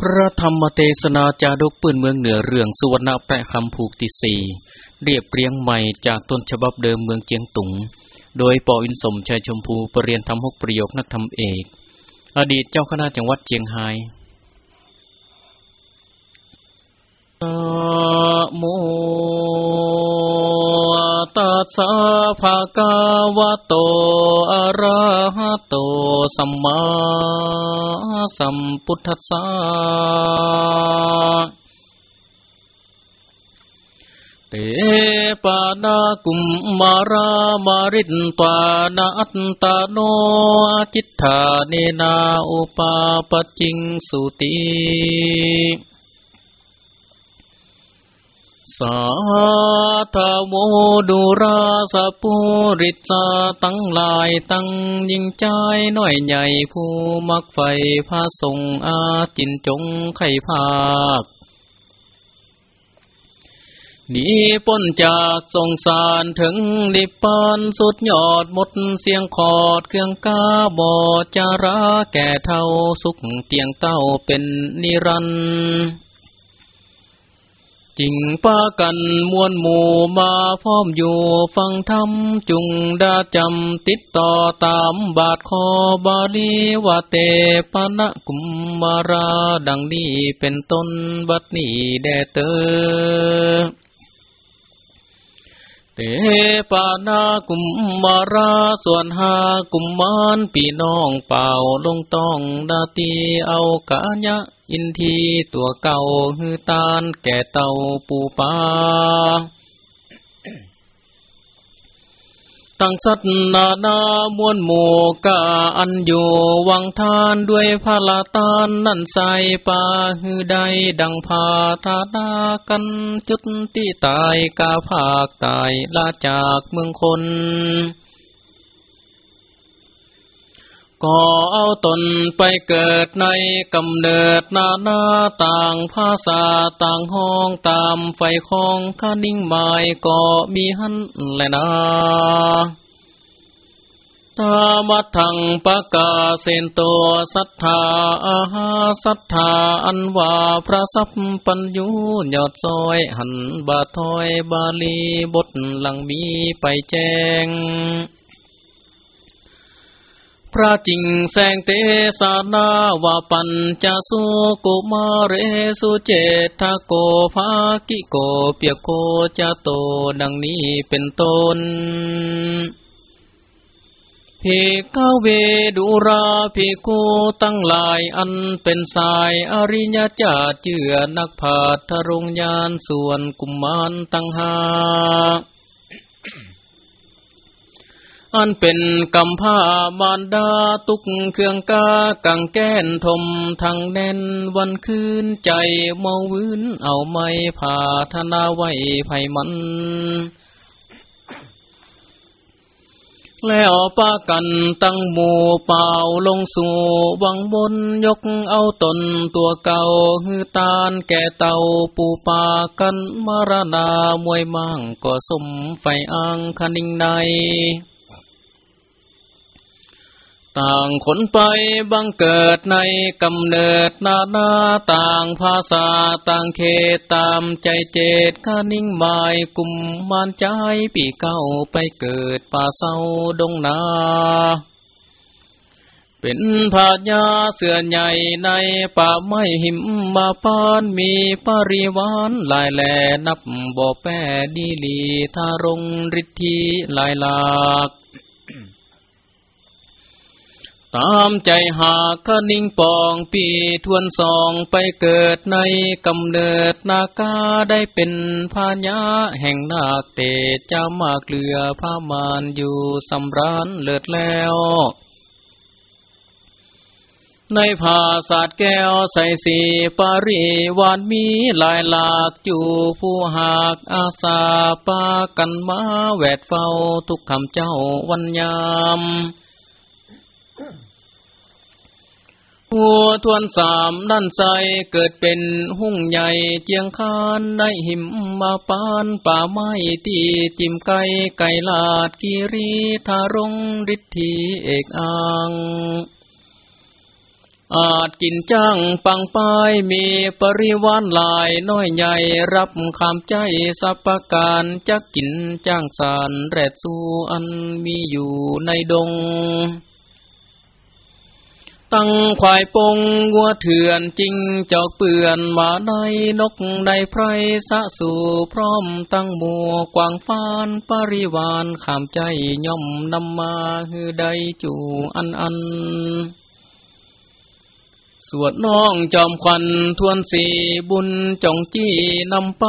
พระธรรมเทศนาจาดกปืนเมืองเหนือเรื่องสุวรรณแปะคำผูกที่สี่เรียบเรียงใหม่จากต้นฉบับเดิมเมืองเจียงตุง โดยปออินสมชัยชมพูปรริยนทำหกประโยคนักธรรมเอก อดีตเจ้าคณะจังหวัดเจียงไฮ้โม ตัสสะภะคะวะโต อะระหะโต สัมมาสัมพุทธัสสะเตปานากุมมารามารินตานาอัตตาโนจิตธาเนนาอุปาปจิงสุติ สาธโมดุราสปุริสาตั้งลายตั้งยิ่งใจน้อยใหญ่ผู้มักไฟพาทรงอาจินจงไข่ภาคนีป้นจากสงสารถึงนิพพานสุดยอดหมดเสียงขอดเครื่องกาบอจาระแก่เท่าสุขเตียงเต้าเป็นนิรันดร์ จิงป้ากันมวลหมู่มาพร้อมอยู่ฟังธรรมจุงดาจำติดต่อตามบาทคอบาลีวาเตปนะกุมมาราดังนี้เป็นต้นบัดนี้แดเตอ เอปานากุมมาราส่วนหากุมมานปีน้องเป่าลงต้องดาตีเอากะยะ อินทีตัวเก่าฮือตานแก่เต่าปูปา ตั้งสัตนานามวลหมู่กาอันอยู่วังทานด้วยพาลาตานนั่นใสปาหือใดดังพาทาดากันจุดที่ตายกาภาคตายลาจากเมืองคน ก็เอาตนไปเกิดในกำเนิดนานาต่างภาษาต่างห้องตามไฟคองข้านิ่งหมายก็มีหันแลยนาตามัทังปะกาเซนโตสัทธาอาหาสัทธาอันว่าพระสัพปัญญูยอดซอยหันบาทอยบาลีบทหลังมีไปแจ้ง พระจิงแสงเตสานาวาปัญจสุกุมาเรสุเจทโกภากิโกเปียโกจะโตดังนี้เป็นต้นเพกเวดุราภิกขุตั้งหลายอันเป็นสายอริยจาเจือนักผาทรงยานส่วนกุมมารตั้งหา อันเป็นกำผ้ามารดาตุกเครื่องกากังแก้นทมทางแน่นวันคืนใจเมาวืนเอาไม่ผาธนาไว้ไผมัน แล้วปากันตั้งหมู่เป่าลงสู่วังบนยกเอาตนตัวเก่าฮือตานแก่เต่าปูปากันมรณามวยมั่งก็สมไฟอังคนิ่งใน ต่างขนไปบังเกิดในกำเนิดนานาต่างภาษาต่างเขตตามใจเจตข้านิ่งหมายกุมมานใจปีเก้าไปเกิดป่าเศร้าดงนาเป็นผาญาเสื่อใหญ่ในป่าไม้หิมมาปานมีปริวานลายแหลนับบ่อแปดีลีทารงฤทธิลายหลาก ตามใจหากคนิ่งปองปีทวนสองไปเกิดในกำเนิดนาคาได้เป็นพาญาแห่งนาคเตจะมาเกลือพามานอยู่สำรานเลิศแล้วในภาศาสตร์แก้วใส่สีปาริวานมีลายหลากอยู่ผู้หากอาสาปากันมาแวดเฝ้าทุกคำเจ้าวันยาม หัวทวนสามด้านใสเกิดเป็นหุ่งใหญ่เจียงคานในหิมมาปานป่าไม้ที่จิมไก่ไก่ลาดกิรีทารงฤทธีเอกอังอาจกินจ้างปังป้ายมีปริวานลายน้อยใหญ่รับคำใจสัพการจักกินจ้างสารแรดสู้อันมีอยู่ในดง ตั้งควายปงวัวเถื่อนจริงจอกเปื่อนมาในนกในไพรสะสู่พร้อมตั้งมัวกวางฟานปริวานขามใจย่อมนำมาฮือใดจูอันอัน สวดน้องจอมควันทวนสีบุญจงจี้นำไป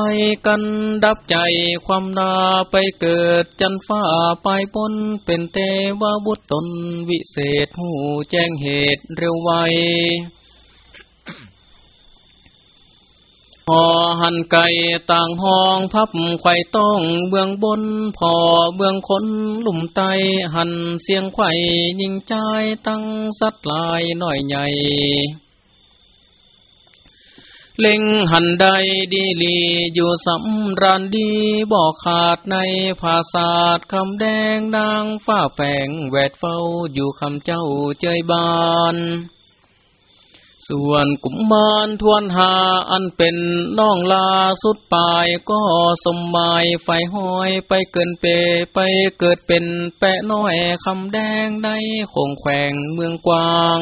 กันดับใจความนาไปเกิดจันฟ้าไปปนเป็นเทวบุตรตนวิเศษหูแจ้งเหตุเร็วไวพ อหันไก่ต่างห้องพับไข่ต้องเบื้องบน พอเบื้องคนลุ่มไตหันเสียงไข่ยิงใจตั้งสัดลายหน่อยใหญ่เล็งหันใดดีลีอยู่สำรานดีบอกขาดในภาษาดคำแดงนางฝ้าแฝงแวดเฝ้าอยู่คำเจ้าเจยบาน ส่วนกุมมารทวนหาอันเป็นน้องลาสุดปลายก็สมหมายไฟห้อยไปเกินเปไปเกิดเป็นแปะน้อยคำแดงในคงแขวงเมืองกวาง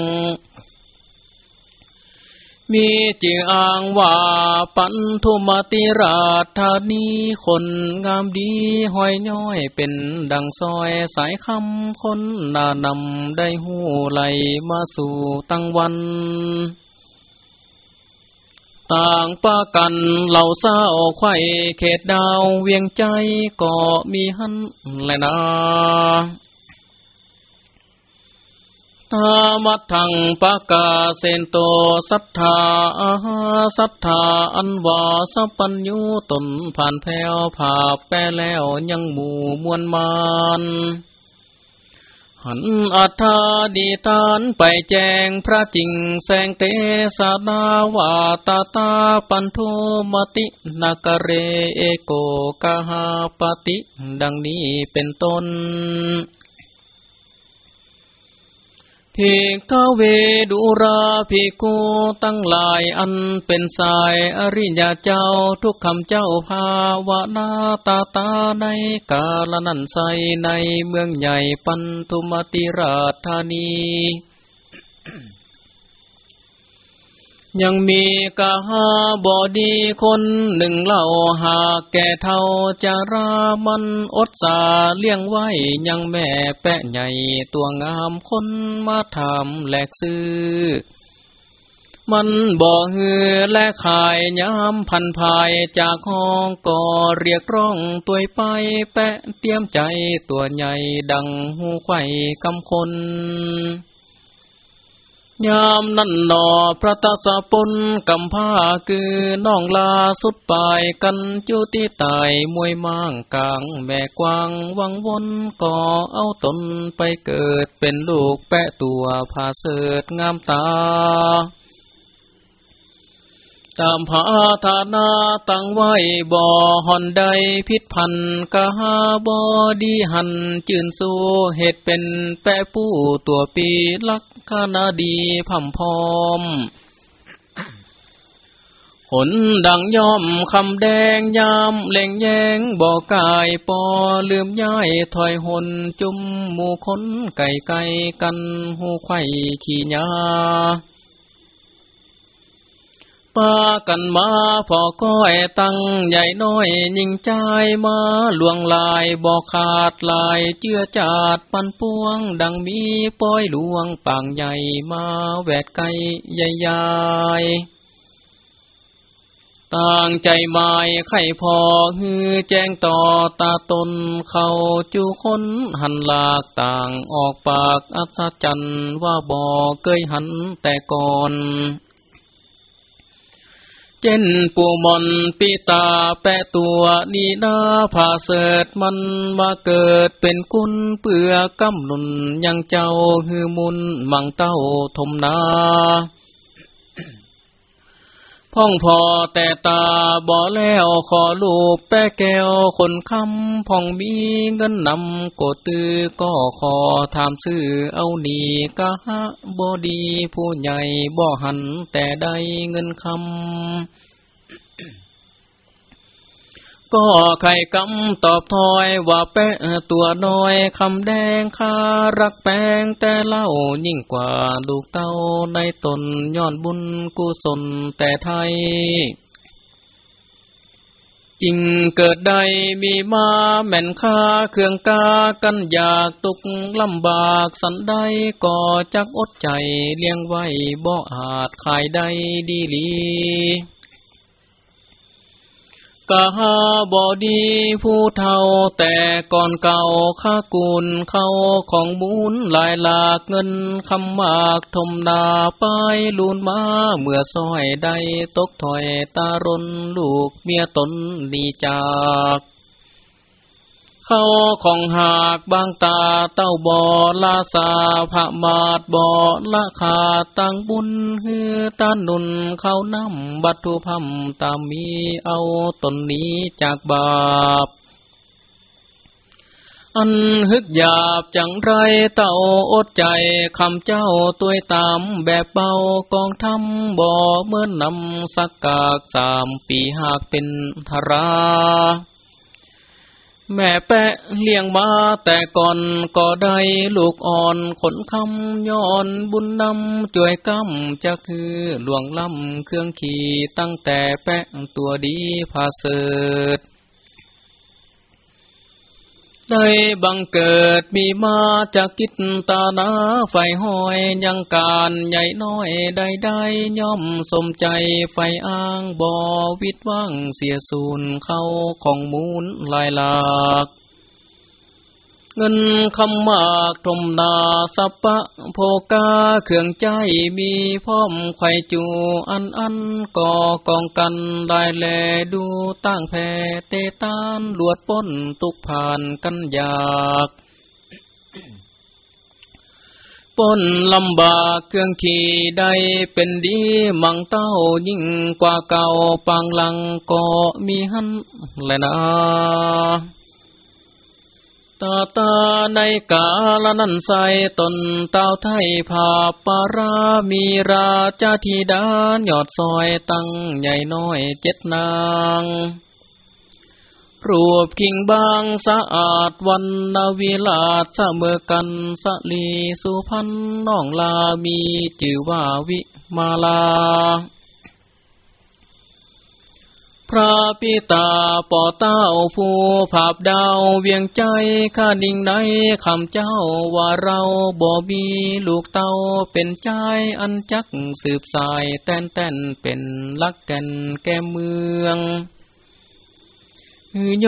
มีจิอ่างว่าปันทุมติราชธานีคนงามดีห้อยย้อยเป็นดังซอยสายคำคนนานำได้หูไหลมาสู่ตั้งวันต่างป้ากันเหล่าเศร้าไข่เขตดาวเวียงใจก็มีหันแลนา ธามัทังปะกาเซนโตสัทธาอาหาสัทธาอันวาสัปัญญูตนผ่านแผ่วผาแปแล้วยังหมู่มวลมานหันอัธาดีตานไปแจงพระจริงแสงเตสดาวาตาตาปันโทมตินากเรเอโกกาหาปติ ดังนี้เป็นต้น ภิกขเวดุราภิกขุตั้งหลายอันเป็นสายอริยาเจ้าทุกคำเจ้าภาวนาตาตาในกาลนันใสในเมืองใหญ่ปันทุมติราชธานี ยังมีกาหาบอดีคนหนึ่งเล่าหากแก่เท่าจารามันอดสาเลี้ยงไว้ยังแม่แปะใหญ่ตัวงามคนมาทำแหลกซื้อ มันบ่อหือและขายย้ำพันภายจากห้องก็เรียกร้องตัวไปแปะเตรียมใจตัวใหญ่ดังหูไข่กำคน ยามนั่นหนอพระตาสะปนกำผ้าคือน้องลาสุดปลายกันจุติตายมวยมางกลางแม่กวางวังวนก่อเอาตนไปเกิดเป็นลูกแปะตัวผาเสดงามตา ตามผาธานาตั้งไว้บ่อหอนใดพิษพันกะหาบอดีหันจืนสู้เหตุเป็นแปะผู้ตัวปีลักขณาดีพัมพอมหนดังย่อมคำแดงยามเล่งแยงบ่อกายปอลืมย้ายถอยหนจุมหมู่คนไก่ไก่กันหูไข่ขี้ยาากันมาพอก้อยตั้งใหญ่น้อยยิงใจมาลวงลายบอกขาดลายเจือจาดปันปวง ดังมีป้อยหลวงปางใหญ่มาแวดไกใหญ่ใหญ่ต่างใจหมายไข่พอฮือแจ้งต่อตาตนเขาจูคนหันหลากต่างออกปากอัศจรรย์ว่าบ่เคยหันแต่ก่อน เจนปูมอนปีตาแปะตัวนีนาผาเสดมันมาเกิดเป็นกุนเปื่อกำนุนยังเจ้าฮือมุนมังเต้าทมนา พ่องพอแต่ตาบ่อแล้วขอลูกแป้แก้วคนคำพ่องมีเงินนำโกตือก็ขอถามซื้อเอานีกะฮะบ่ดีผู้ใหญ่บ่หันแต่ได้เงินคำ ก็ไข่กำตอบถอยว่าแปะตัวน้อยคำแดงคารักแปงแต่เล่ายิ่งกว่าลูกเต้าในตนย้อนบุญกุศลแต่ไทยจริงเกิดใดมีมาแม่นค่าเครื่องกากันอยากตุกลำบากสันใดก็จักอดใจเลี้ยงไว้บ่อาจขายได้ดีลี กหาบอดีผู้เท่าแต่ก่อนเก่าข้ากุลเข้าของบุญหลายหลากเงินคำมากทมนาป้ายลูนมาเมื่อซอยใดตกถอยตารนลูกเมียตนดีจาก เข้าของหากบางตาเต้าบอลาสาผะมาดบอละขาตังบุญฮือตานุนเข้านำบัตุพัมตามมีเอาตนนี้จากบาปอันฮึกหยาบจังไรเต่าอดใจคำเจ้าตัวตามแบบเบากองทำบ่เมื่อนนำสักกากสามปีหากเป็นธรา แม่แปะเลี้ยงมาแต่ก่อนก็ได้ลูกอ่อนขนคำย้อนบุญนำจ่วยกำจะคือหลวงลำเครื่องขี่ตั้งแต่แปะตัวดีพาเสด ได้บังเกิดมีมาจากกิจตานาไฟห้อยยังการใหญ่น้อยใดได้ย่อมสมใจไฟอ้างบ่อวิตว่างเสียสูนเข้าของมูลลายหลาก เงินคำมากทมนาสัปะโภกาเครื่องใจมีพร้อมไข่จูอันอันก่อกองกันได้แลดูตั้งแพ่เตตานลวดป้นตุกผ่านกันอยากป้นลำบากเครื่องขี่ได้เป็นดีมังเต้ายิ่งกว่าเก่าปางลังก็มีหันแลนะ ตาตาในกาลนันใสตนเต้าไทยภาปารามีราชธิดานยอดซอยตั้งใหญ่น้อยเจ็ดนาง รูปกิ่งบางสะอาดวันนาวิลาดเสมอกันสลีสุพันน้องลามีจือว่าวิมาลา พระปิตาปอเต้าผู้ภาพดาวเวียงใจข้าดิ่งในคำเจ้าว่าเราบ่มีลูกเต้าเป็นใจอันจักสืบสายแต้นแต้นเป็นลักแก่นแก้เมืองโย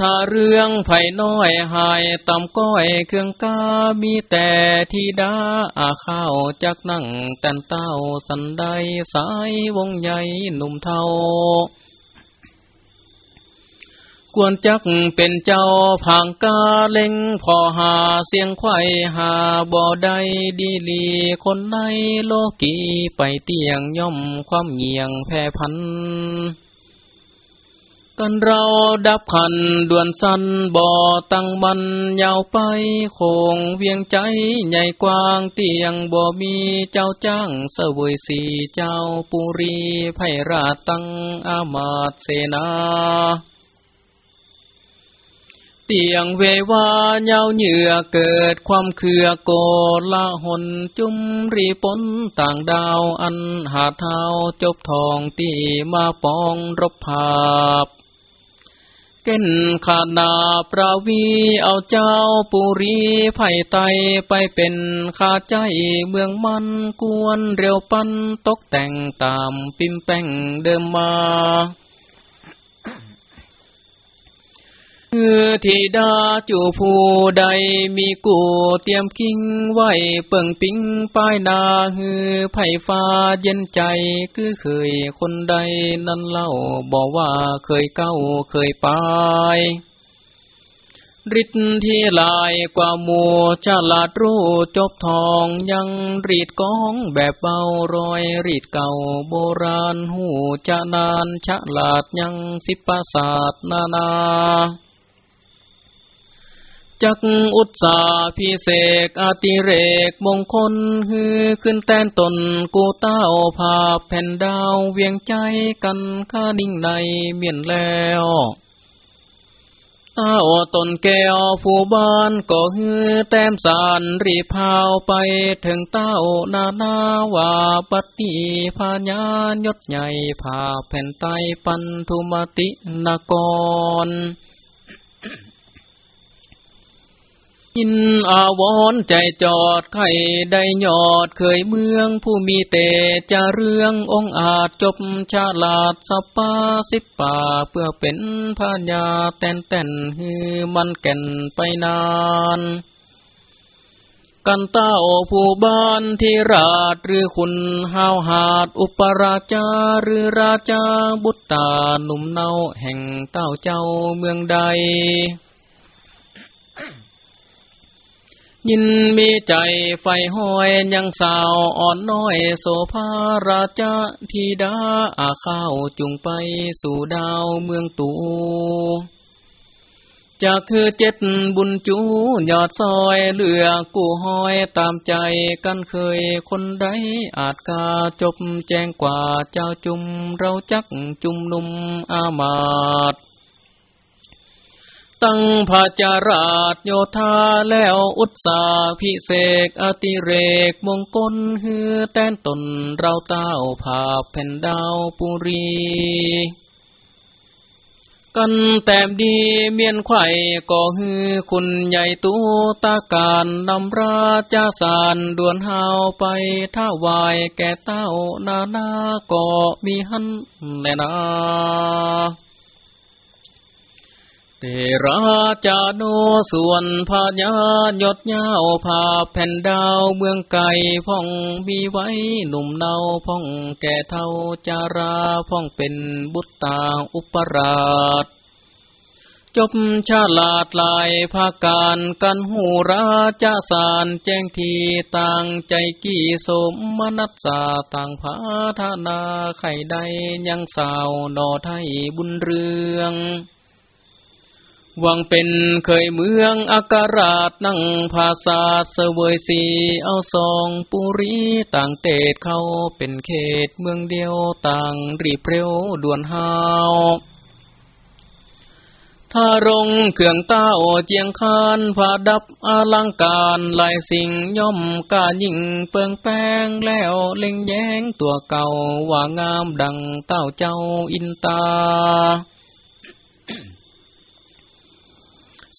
ธาเรื่องไผ่น้อยหายต่ำก้อยเครื่องกามีแต่ทีดาอาข้าวจักนั่งแต่นเต้าสันไดสายวงใหญ่หนุ่มเทา ควรจักเป็นเจ้าผางกาเล็งพอหาเสียงไข่หาบ่อใดดีลีคนในโลกีไปเตียงย่อมความเงียงแพ่พัน กันเราดับขันด่วนสันบ่อตั้งมันยาวไปโคงเวียงใจใหญ่กว้างเตียงบ่มีเจ้าจ้างเสวยสีเจ้าปุรีไพราตั้งอามาตเสนา เตียงเววาเยาเหยื่อเกิดความเคือโกละหนจุมรีปนต่างดาวอันหาเท้าจบทองตีมาปองรบภาพ เก้นขานาประวีเอาเจ้าปุรีไผ่ไตไปเป็นขาใจเมืองมันกวนเร็วปันตกแต่งตามปิมแป้งเดิมมา คือทิดาจูผู้ใดมีกูเตรียมกิ้งไว้เปิงปิ้งป้ายนาฮือไผ่ฟ้าเย็นใจคือเคยคนใดนั้นเล่าบอกว่าเคยเก้าเคยไปริดที่ลายกว่าหมูฉลาดรู้จบทองยังรีดก้องแบบเบารอยรีดเก่าโบราณหูจะนานฉลาดยังสิปศาสตร์นานา จักอุตสาพิเศษอติเรกมงคลฮือขึ้นแต้นตนกูเต้าภาพแผ่นดาวเวียงใจกันข้านิ่งในเมียนแล้วอาโอตนแก้วผู้บ้านก็ฮือแต้มสารรีพาวไปถึงเต้านานาว่าปัตติพญานยศใหญ่ผาแผ่นไตปันทุมตินกร อินอาวรใจจอดไข่ได้ยอดเคยเมืองผู้มีเตจะเรื่ององอาจจบชาลาดสปาสิบป่าเพื่อเป็นพญาแตนแตนฮือมันแก่นไปนานกันเต้าผู้บ้านที่ราชหรือคุณห้าวหาดอุปราชาหรือราชาบุตตาหนุ่มเนาแห่งเต้าเจ้าเมืองใด ยินมีใจไฟห้อยยังสาวอ่อนน้อยโสภาราชธิดาอาข้าวจุงไปสู่ดาวเมืองตูจะคือเจ็ดบุญจูยอดซอยเหลือกูห้อยตามใจกันเคยคนใดอาจกาจบแจ้งกว่าเจ้าจุมเราจักจุมนุมอามาต ตั้งภาจาราชโยธาแล้วอุตสาพิเศษอติเรกมงคลฮือแต้นตนเราเต้าภาพแผ่นดาวปุรี กันแต้มดีเมียนไข่ก็ฮือคุณใหญ่ตูตาการนำราชาสารดวนหาวไปท่าวายแก่เต้านานาก็มีหันแน่นา เตราจาโนส่วนพญายดยาวผาแผ่นดาวเมืองไก่พ่องมีไว้หนุ่มเนาพ่องแก่เท่าจาราพ่องเป็นบุตตาอุปราช จบชาลาดลายภาการกันหูราจาสารแจ้งทีต่างใจกี่สมมนัสสาต่างพาธนาไข่ใดยังสาวนอไทยบุญเรือง วังเป็นเคยเมืองอาการาชนั่งภาษาเสวยสีเอาสองปุรีต่างเตดเข้าเป็นเขตเมืองเดียวต่างรีบเร็วด่วนหาวถ้ารงเขื่องต้าโอเจียงคานผาดับอลังการหลายสิ่งย่อมกายิ่งเปิงแป้งแล้วเล็งแย้งตัวเก่าว่างามดังเต้าเจ้าอินตา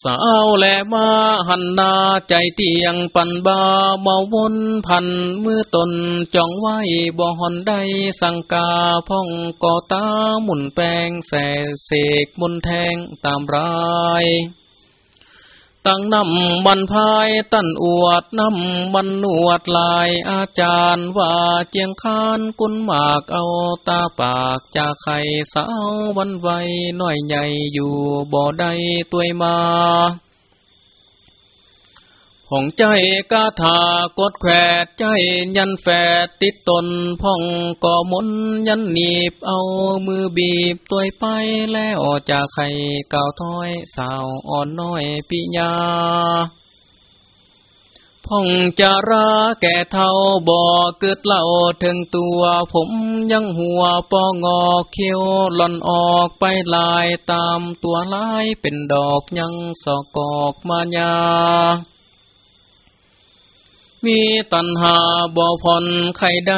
สาวแลมาหันนาใจเตียงปันบาเมาวนพันมือตนจ้องไว้บ่หอนได้สังกาพ่องก่อตาหมุนแปงแสเสกมุนแทงตามราย ตั้งนำบันพายตั้นอวดนำบันนวดลายอาจารย์ว่าเจียงคานกุนหมากเอาตาปากจากไข่สาววันไวน้อยใหญ่อยู่บ่อใดตัวมา ผ่องใจกาถากดแขวดใจยันแฝดติดตนพ่องก่อมนยันหนีบเอามือบีบตัวไปแล้วจากไข่เก่าถ้อยสาวอ่อนน้อยปิญาพ่องจาราแก่เท่าบ่อเกิดเล่าถึงตัวผมยังหัวปองอเขียวหล่อนออกไปลายตามตัวลายเป็นดอกยังสอกอกมายา มีตันหาบ่อผ่อนไข่ใด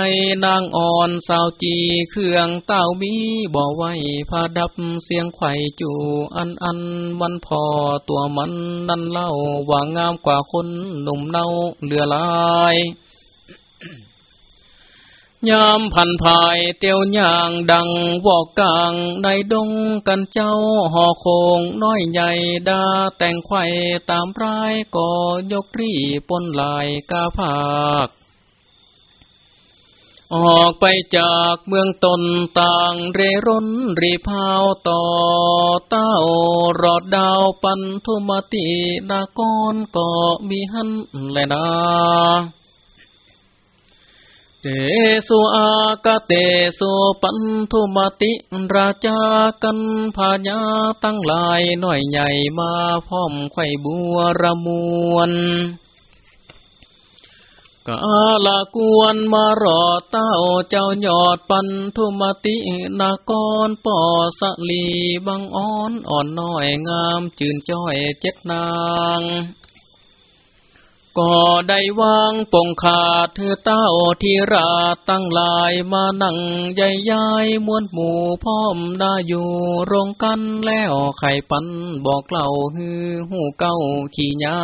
นางอ่อนสาวจีเครื่องเต้าบีบ่อไว้พาดับเสียงไข่จูอันอันวันพอตัวมันนั่นเล่าว่างามกว่าคนหนุ่มเน่าเหลือลาย ยามพันภายเตียวย่างดังวอกกลางในดงกันเจ้าห่อโคงน้อยใหญ่ดาแต่งไข่ตามรายก่อยกรีปนลายกาภาค ออกไปจากเมืองตนต่างเรร่นรีพาวต่อเต้ารอดดาวปันทุมตินากรก็มีหันแลนา เตสุอากาเตสุปันทุมติราชากันพาญาตั้งหลายหน่อยใหญ่มาพร้อมไข่บัวระมวลกาลากวนมารอเต้าเจ้ายอดปันทุมตินากรปอสลีบังอ้อนอ่อนน้อยงามจืนจ้อยเจ็ดนาง ก็ได้วางปงขาดเธอเต้าทีราตั้งลายมานั่งใหญ่ใหญ่มวนหมู่พร้อมได้อยู่รงกันแล้วไข่ปันบอกเล่าฮือหูเก้าขี่ยา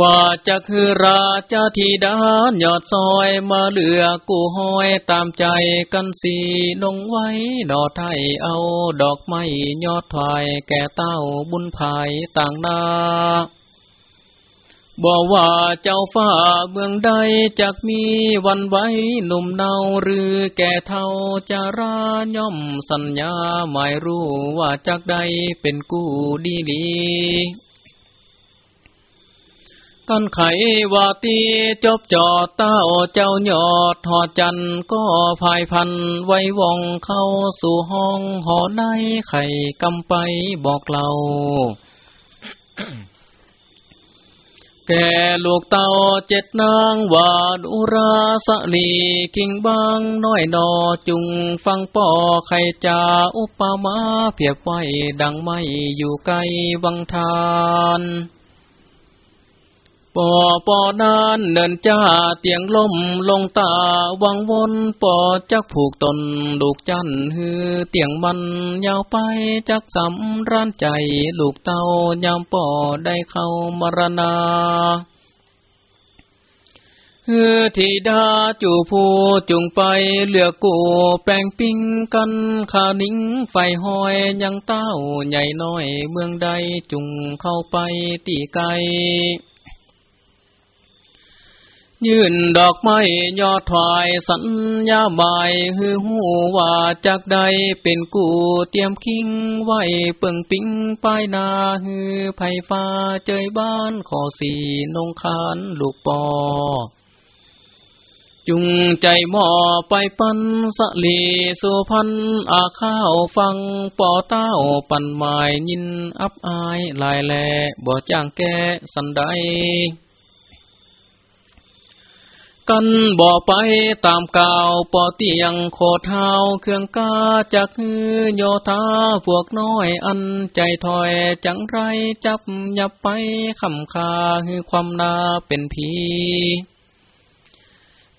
ว่าจะคือราชธิดานยอดซอยมาเหลือกูห้อยตามใจกันสีนงไว้ ดอไทยเอาดอกไม้ยอดถายแก่เต้าบุญภายต่างนาบอกว่าเจ้าฟ้าเมืองใดจักมีวันไว้หนุ่มเนาหรือแก่เท่าจะราย่อมสัญญาหมายรู้ว่าจักใดเป็นกู้ดีดี กันไขว่าตีจบจอดเต้าเจ้าหยอดหอจันก็ภายพันไว้วองเข้าสู่ห้องหอในไข่กำไปบอกเราแก่ลูกเต่าเจ็ดนางวาดอุราสลีกิงบางน้อยนอจุงฟังป่อไข่จาอุปมาเพียบไว้ดังไม่อยู่ไกลวังทาน ปอปอนานเดินจ้าเตียงลมลงตาวังวนปอจักผูกตนลูกจันฮือเตียงมันยาวไปจักสำร้านใจลูกเต้ายามปอได้เข้ามรณาฮือทีดาจูผู้จุงไปเหลือกูแปลงปิ้งกันขานิ้งไฟหอยยังเต้าใหญ่น้อยเมืองใดจุงเข้าไปตีไก ยื่นดอกไม้ยอดถวายสัญญาบายฮือหูว่าจากใดเป็นกูเตรียมคิงไว้เปิงปิ้งป้ายนาฮือไผ่ฟ้าเจยบ้านขอสีนงคานลูกปอ จุงใจหมอไปปันสลีสุพันอาข้าวฟังปอเต้าปันหมายยินอับอายลายแลบ่จ้างแกสันได กันบ่อไปตามกาวปอเตียงโคเท้าเครื่องกาจักฮือโยธาพวกน้อยอันใจถอยจังไรจับยับไปคำคาคือความนาเป็นผี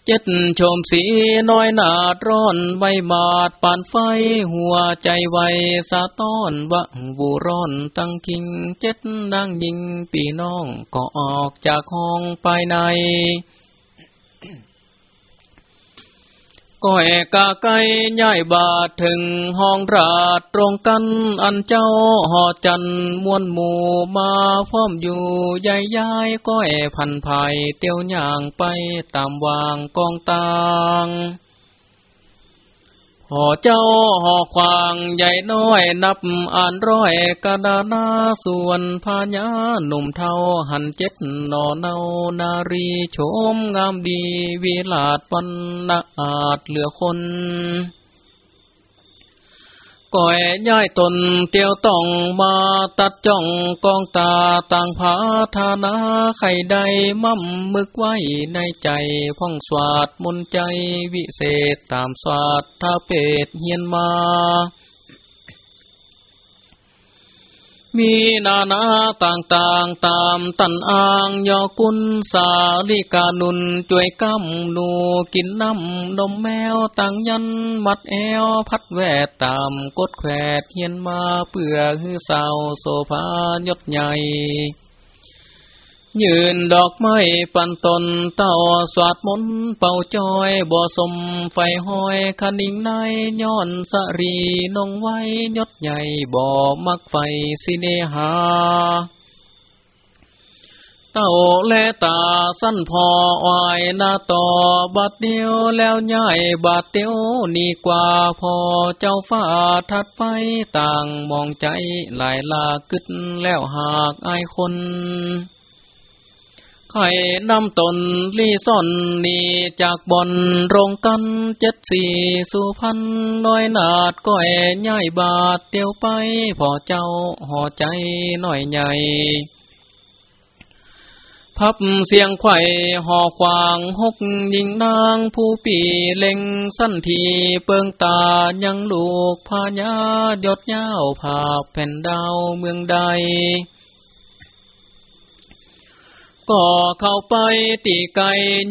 เจ็ดชมสีน้อยนาดร้อนใบบาดปานไฟหัวใจไวสะต้อนวะบูร้อนตั้งคิงเจ็ดนางยิงปีน้องก็ออกจากห้องภายใน ก้อยกาไก่ย่ายบาทถึงห้องราดตรงกันอันเจ้าหอจันมวนหมู่มาพร้อมอยู่ใหญ่ย้ายก้อยพันภายเตียวย่างไปตามวางกองตาง ห่อเจ้าห่อควางใหญ่น้อยนับอ่านร้อยกระดานาส่วนพาญาหนุ่มเทาหันเจ็ดนอเนานารีโฉมงามดีวิลาดปันนาอาจเหลือคน ก่อยย้ายตนเตียวต้องมาตัดจ้องกองตาต่างผาธานาไข่ใดมั่มมึกไว้ในใจพ่องสวาดมนใจวิเศษตามสวาดทาเปตเฮียนมา มีนานาต่างต่างตามตันอ่างยอกุนสาลิกานุนจวยกำนูกินน้ำนมแมวต่างยันมัดแอวพัดแวดตามกดแควดเฮียนมาเปื่อฮือสาวโซฟายดใหญ่ ยืนดอกไม้ปันตนเต้าสวดมนเป่าจอยบ่อสมไฟห้อยคนิ่งในย้อนสรีนงไว้ยศใหญ่บ่มักไฟสิเนหา เต้าและตาสั้นพออายนาต่อบัดเดียวแล้วย่ายบาดเตียวนี่กว่าพอเจ้าฟ้าทัดไปต่างมองใจหลายลากึดแล้วหากอายคน ไข่นำตนลีซ่อนนี่จากบ่อนโรงกันเจ็ดสี่สุพันน้อยนาดก้อยย่ายบาดเตียวไปพอเจ้าห่อใจน้อยใหญ่ พับเสียงไข่ห่อควางหกยิงนางผู้ปีเล็งสั้นทีเปิงตายังลูกพญายดยาวภาพแผ่นดาวเมืองใด ก็เข้าไปตีไก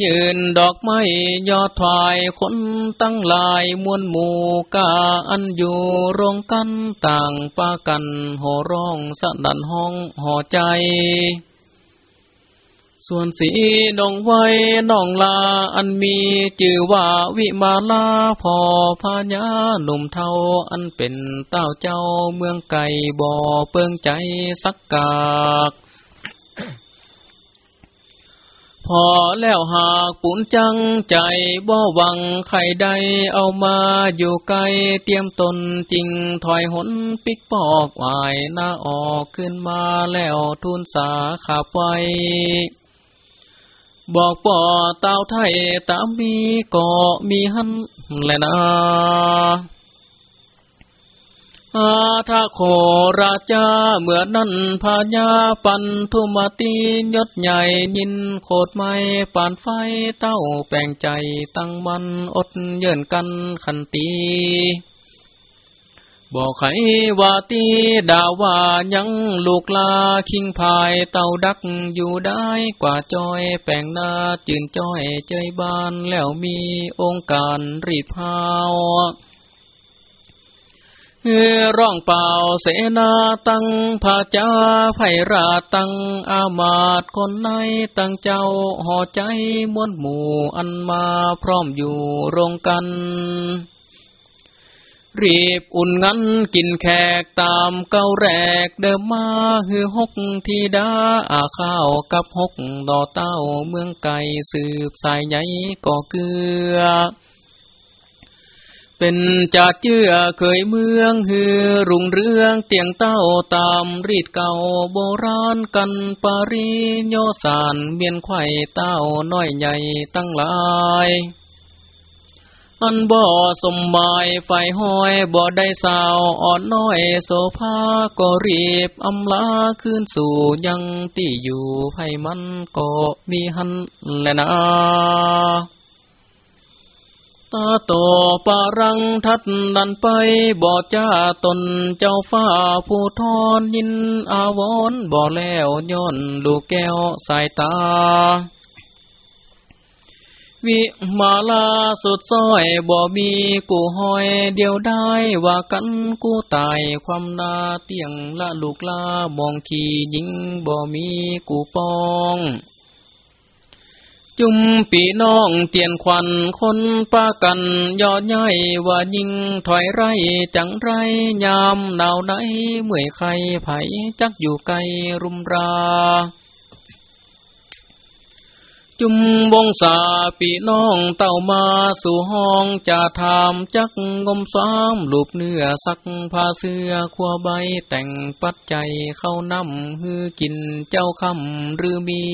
ยืนดอกไม้ยอดถายคนตั้งลายมวลหมู่กาอันอยู่โรงกันต่างปากันโหร้องสนันห้องห่อใจ ส่วนสีดองไว้น้องลาอันมีจื่อว่าวิมาลาพอพญาหนุ่มเทาอันเป็นเต้าเจ้าเมืองไก่บ่อเปิงใจสักกาก พ อแล้วหากปุ่นจังใจบ่หวังใครใดเอามาอยู่ไกลเตรียมตนจริงถอยหนปิกปอกวายหน้าออกขึ้นมาแล้วทุนสาขาไปบอกป่อเต้าไทยตามมีก็มีหันแลนะ อาทาโคราชาเมื่อนั้นพญาปันทุมาตียศใหญ่ยินโคดไม่ปานไฟเต้าแปลงใจตั้งมันอดเยินกันขันตีบอกใครว่าตีดาว่ายังลูกลาคิงพายเต่าดักอยู่ได้กว่าจอยแป่งนาจืนจ้อยเจยบานแล้วมีองค์การรีพาว ร้องเป่าเสนาตั้งผาจาไพราตั้งอามาตคนในตั้งเจ้าห่อใจมวนหมู่อันมาพร้อมอยู่โรงกัน รีบอุ่นงั้นกินแขกตามเก้าแรกเดิมมาฮือหกทีดาอาข้าวกับหกดอเต้าเมืองไก่สืบสายใหญ่ก่อเกลือ เป็นจัดเจือเคยเมืองฮือรุ่งเรืองเตียงเต้าตามรีดเก่าโบราณกันปาริโยสานเมียนไข่เต้าน้อยใหญ่ตั้งหลายอันบ่อสมบายไฟห้อยบ่ได้สาวอ่อนน้อยโสภาก็รีบอำลาขึ้นสู่ยังที่อยู่ให้มันก็มีหันแลนะ ตาโตปารังทัดดันไปบ่จ้าตนเจ้าฟ้าผู้ทอนยินอาวรบ่แล้วย้อนลูกแก้วสายตา วิมาลาสุดซ้อยบ่มีกูหอยเดียวได้ว่ากันกูตายความนาเตียงละลูกลามองขี่ยิงบ่มีกูปอง จุมปีน้องเตียนควันคนป้ากันยอดย่อยว่ายิงถอยไรจังไรยามหนาวไหนเมื่อยใครไผจักอยู่ไกลรุมรา จุมบงสาปีน้องเต่ามาสู่ห้องจะทำจักงมสามลูกเนื้อสักผ้าเสื้อขวใบแต่งปัดใจเข้านำฮือกินเจ้าคำหรือมี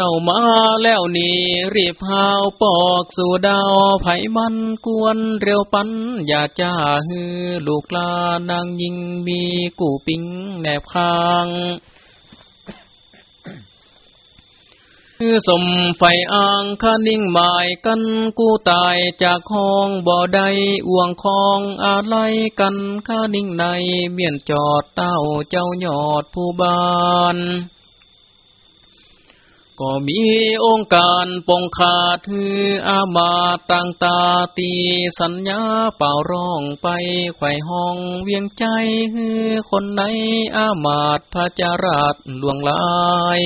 เต่ามาแล้วนี่รีบหาวปอกสู่ดาวไผมันกวนเร็วปัน อย่าจ้าฮือลูกลานางยิงมีกูปิงแนบคางคือสมไฟอ่างคานิ่งหมายกันกูตายจากห้องบ่อใดอ่วงคองอะไรกันคานิ่งในเมียนจอดเต้าเจ้ายอดผู้บาน ก็มีองค์การปงขาดฮืออามาต่างตาตีสัญญาเป่าร้องไปไข่ห้องเวียงใจฮือคนไหนอามาตพระจาราชหลวงลาย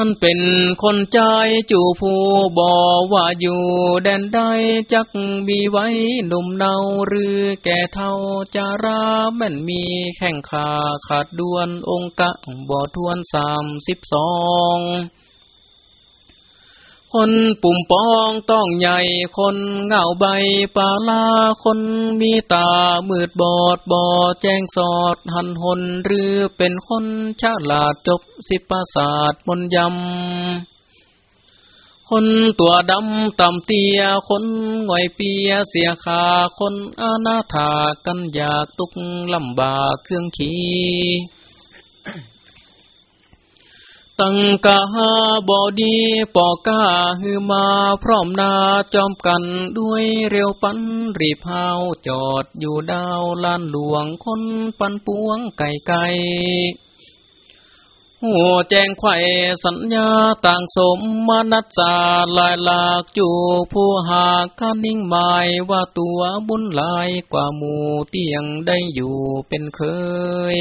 อันเป็นคนใจจูผู้บอว่าอยู่แดนใดจักมีไว้หนุ่มเนาหรือแก่เท่าจาราแม่นมีแข่งขาขาดดวนองค์กะบ่ทวนสามสิบสอง คนปุ่มปองต้องใหญ่ คนเงาใบปาลา คนมีตามืดบอดบอแจ้งสอด หันหนหรือเป็นคนฉลาดจบสิปศาสตร์มนยำ คนตัวดำต่ำเตีย คนง่อยเปียเสียขาคนอนาถากันอยากตุกลำบากเครื่องขี่ ตังกาบอดีปอกาฮือมาพร้อมนาจอมกันด้วยเร็วปันรีพาวจอดอยู่ดาวลานหลวงคนปันปวงไก่ไก่หัวแจ้งไข่สัญญาต่างสมมนัสจาลายหลากจูผู้หากคานิ่งหมายว่าตัวบุญลายกว่าหมู่เตียงได้อยู่เป็นเคย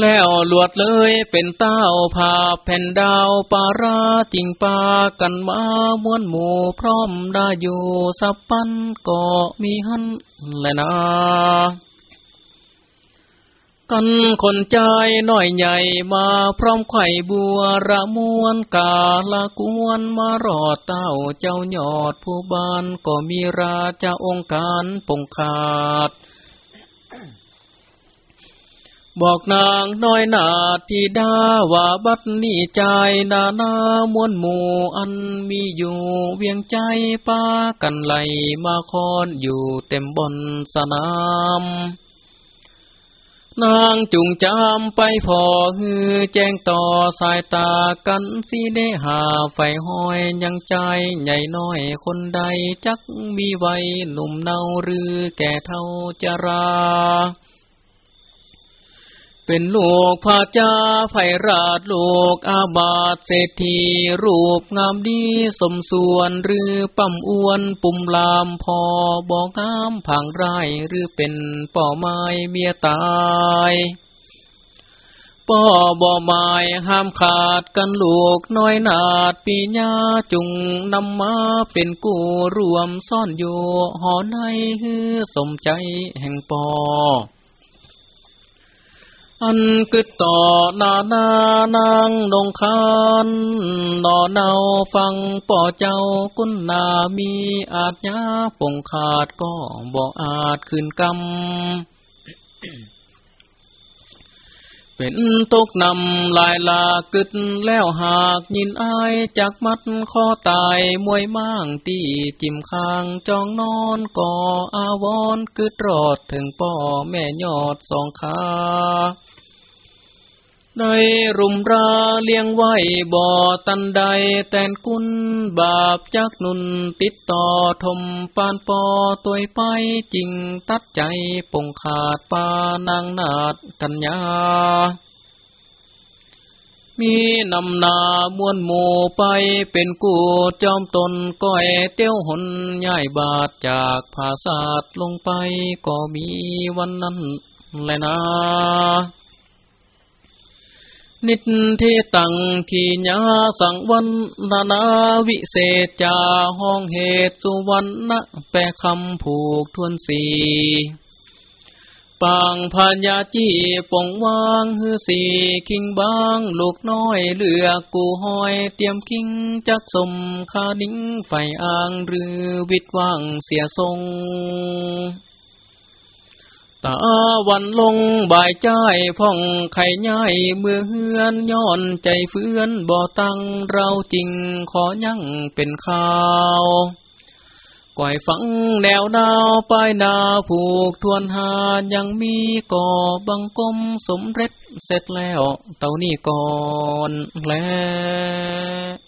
แล้วหลวดเลยเป็นเต้าผาแผ่นดาวปาราจิงปากันมามวนหมู่พร้อมได้อยู่สับปันก็มีหันแลยนะกันคนใจน้อยใหญ่มาพร้อมไข่บัวระมวนกาละกวนมารอดเต้าเจ้ายอดผู้บ้านก็มีราชาองค์การปงขาด บอกนางน้อยนาทีดาว่าบัดนี้ใจนานามวนหมู่อันมีอยู่เวียงใจป้ากันไหลมาคอนอยู่เต็มบนสนาม นางจุงจำไปพอฮือแจ้งต่อสายตากันสีเดหาไฟห้อยยังใจใหญ่น้อยคนใดจักมีไวหนุ่มเนาหรือแก่เท่าจรา เป็นลูกพระเจ้าไฟราชลูกอาบาดเศรษฐีรูปงามดีสมส่วนหรือปั่มอ้วนปุ่มลามพอบอกงามผังไรหรือเป็นป่อไม้เมียตายป่อบ่อไม้ห้ามขาดกันลูกน้อยนาดปีญาจุงนำมาเป็นกูรวมซ่อนอยู่หอในฮือสมใจแห่งปอ อันกึดต่อนานานางดงคานนอเนาฟังป่อเจ้ากุนนามีอาจยาปงขาดก็บ่อาจคืนกรรม เป็นตกนำลายลากึดแล้วหากยินอายจากมัดคอตายมวยมั่งตีจิมคางจองนอนก่ออาวอนกึดรอดถึงป่อแม่ยอดสองขา ในรุมราเลี้ยงไว้บ่อตันใดแตนกุนบาปจักนุนติดต่อทมปานปอตัวไปจริงตัดใจปงขาดปานางนาดกัญญา มีนำนามวนหมู่ไปเป็นกูจอมตนก้อยเตี้ยวหนย่ายบาดจากภาษาดลงไปก็มีวันนั้นแลยนะ นิเทตังขีญาสังวันนานาวิเศษจาห้องเหตุสุวรรณะแปลคำผูกทวนสีปางพญาจีปงวางฮือสีคิงบางลูกน้อยเลือกูห้อยเตรียมคิงจักสมคาดิ้งไฟอ่างหรือวิตว่างเสียทรง ตาวันลงบ่ายใจพ่องไข่ย่ายเมื่อเฮือนย้อนใจเฟือนบ่ตั้งเราจริงขอยั่งเป็นข่าวก่อยฝังแนวดาวป้ายนาผูกทวนหายังมีก่อบังกมสมเร็จเสร็จแล้ว เต่านี่ก่อนแล้ว